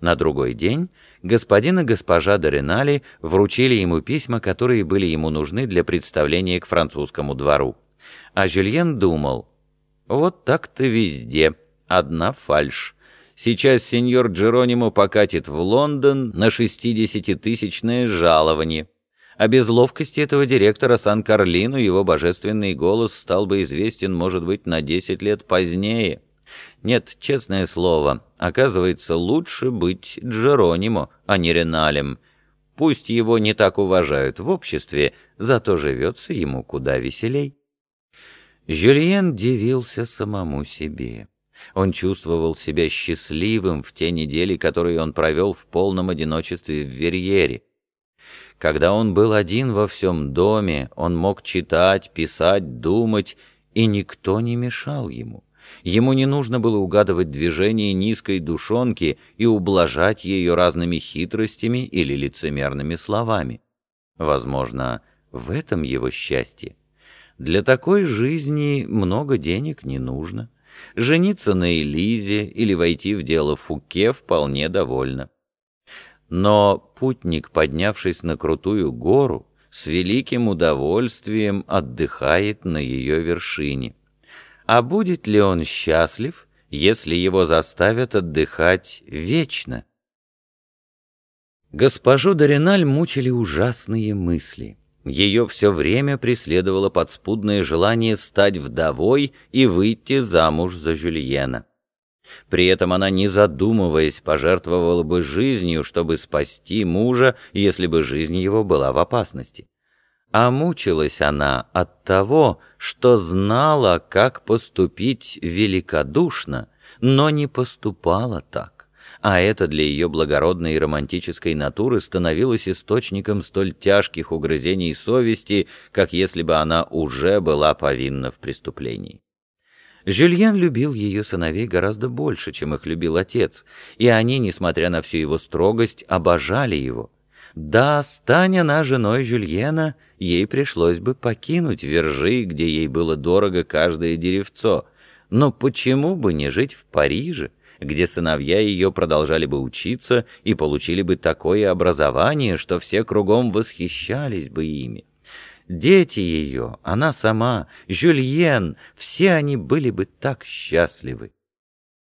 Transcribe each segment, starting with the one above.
На другой день господин и госпожа Доринали вручили ему письма, которые были ему нужны для представления к французскому двору. А Жюльен думал, вот так-то везде, одна фальшь. Сейчас сеньор Джеронимо покатит в Лондон на шестидесятитысячное жалование. А без ловкости этого директора Сан-Карлину его божественный голос стал бы известен, может быть, на десять лет позднее. Нет, честное слово, оказывается, лучше быть Джеронимо, а не Реналем. Пусть его не так уважают в обществе, зато живется ему куда веселей. Жюльен дивился самому себе. Он чувствовал себя счастливым в те недели, которые он провел в полном одиночестве в Верьере. Когда он был один во всем доме, он мог читать, писать, думать, и никто не мешал ему. Ему не нужно было угадывать движение низкой душонки и ублажать ее разными хитростями или лицемерными словами. Возможно, в этом его счастье. Для такой жизни много денег не нужно. Жениться на Элизе или войти в дело Фуке вполне довольно. Но путник, поднявшись на крутую гору, с великим удовольствием отдыхает на ее вершине. А будет ли он счастлив, если его заставят отдыхать вечно? Госпожу Дориналь мучили ужасные мысли. Ее все время преследовало подспудное желание стать вдовой и выйти замуж за Жюльена. При этом она, не задумываясь, пожертвовала бы жизнью, чтобы спасти мужа, если бы жизнь его была в опасности. А мучилась она от того, что знала, как поступить великодушно, но не поступала так. А это для ее благородной и романтической натуры становилось источником столь тяжких угрызений совести, как если бы она уже была повинна в преступлении. Жюльен любил ее сыновей гораздо больше, чем их любил отец, и они, несмотря на всю его строгость, обожали его. Да, стань она женой Жюльена, ей пришлось бы покинуть Вержи, где ей было дорого каждое деревцо. Но почему бы не жить в Париже, где сыновья ее продолжали бы учиться и получили бы такое образование, что все кругом восхищались бы ими? Дети ее, она сама, Жюльен, все они были бы так счастливы.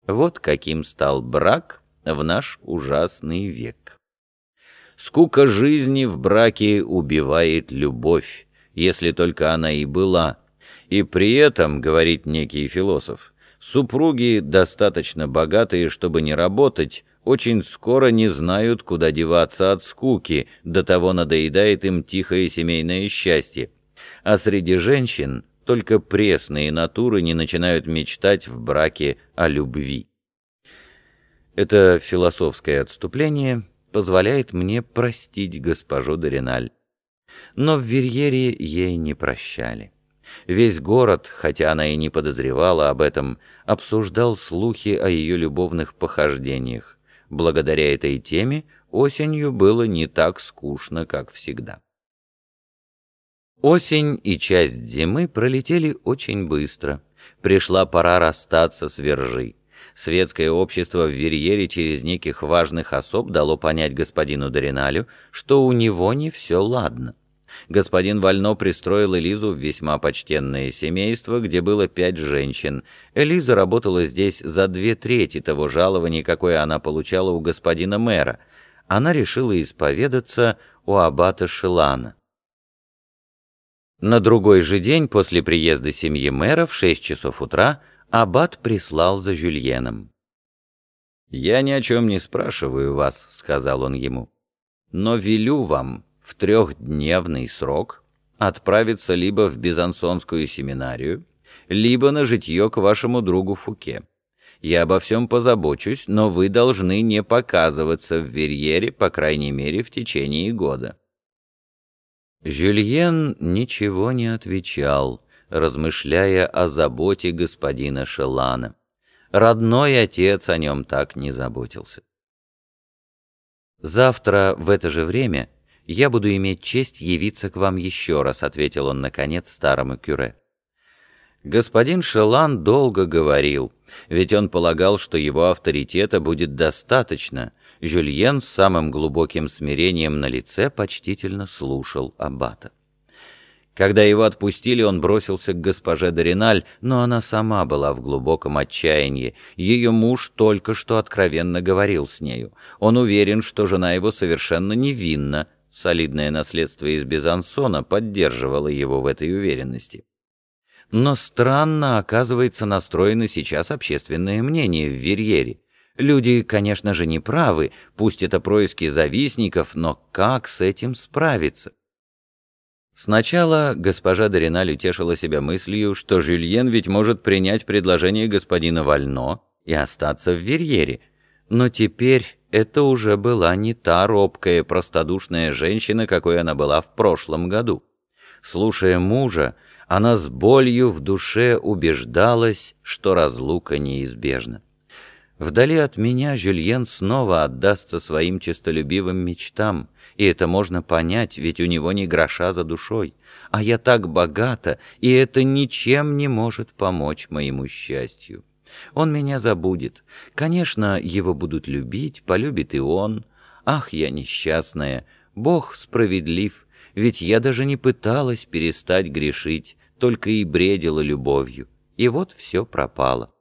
Вот каким стал брак в наш ужасный век. Скука жизни в браке убивает любовь, если только она и была. И при этом, говорит некий философ, супруги достаточно богатые, чтобы не работать, очень скоро не знают, куда деваться от скуки, до того надоедает им тихое семейное счастье. А среди женщин только пресные натуры не начинают мечтать в браке о любви. Это философское отступление позволяет мне простить госпожу Дориналь. Но в Верьере ей не прощали. Весь город, хотя она и не подозревала об этом, обсуждал слухи о ее любовных похождениях. Благодаря этой теме осенью было не так скучно, как всегда. Осень и часть зимы пролетели очень быстро. Пришла пора расстаться с Вержей. Светское общество в Верьере через неких важных особ дало понять господину Дориналю, что у него не все ладно. Господин Вально пристроил Элизу в весьма почтенное семейство, где было пять женщин. Элиза работала здесь за две трети того жалования, какое она получала у господина мэра. Она решила исповедаться у аббата Шилана. На другой же день после приезда семьи мэра в шесть часов утра Аббат прислал за Жюльеном. «Я ни о чем не спрашиваю вас», — сказал он ему, — «но велю вам в трехдневный срок отправиться либо в Бизансонскую семинарию, либо на житье к вашему другу Фуке. Я обо всем позабочусь, но вы должны не показываться в Верьере, по крайней мере, в течение года». Жюльен ничего не отвечал, размышляя о заботе господина Шелана. Родной отец о нем так не заботился. «Завтра в это же время я буду иметь честь явиться к вам еще раз», — ответил он, наконец, старому кюре. Господин Шелан долго говорил, ведь он полагал, что его авторитета будет достаточно. Жюльен с самым глубоким смирением на лице почтительно слушал аббата. Когда его отпустили, он бросился к госпоже Дориналь, но она сама была в глубоком отчаянии. Ее муж только что откровенно говорил с нею. Он уверен, что жена его совершенно невинна. Солидное наследство из Безансона поддерживало его в этой уверенности. Но странно, оказывается, настроено сейчас общественное мнение в Верьере. Люди, конечно же, не правы, пусть это происки завистников, но как с этим справиться? Сначала госпожа Дориналь утешила себя мыслью, что Жюльен ведь может принять предложение господина Вально и остаться в Верьере. Но теперь это уже была не та робкая, простодушная женщина, какой она была в прошлом году. Слушая мужа, она с болью в душе убеждалась, что разлука неизбежна. Вдали от меня Жюльен снова отдастся своим честолюбивым мечтам, и это можно понять, ведь у него ни гроша за душой. А я так богата, и это ничем не может помочь моему счастью. Он меня забудет. Конечно, его будут любить, полюбит и он. Ах, я несчастная! Бог справедлив, ведь я даже не пыталась перестать грешить, только и бредила любовью. И вот все пропало.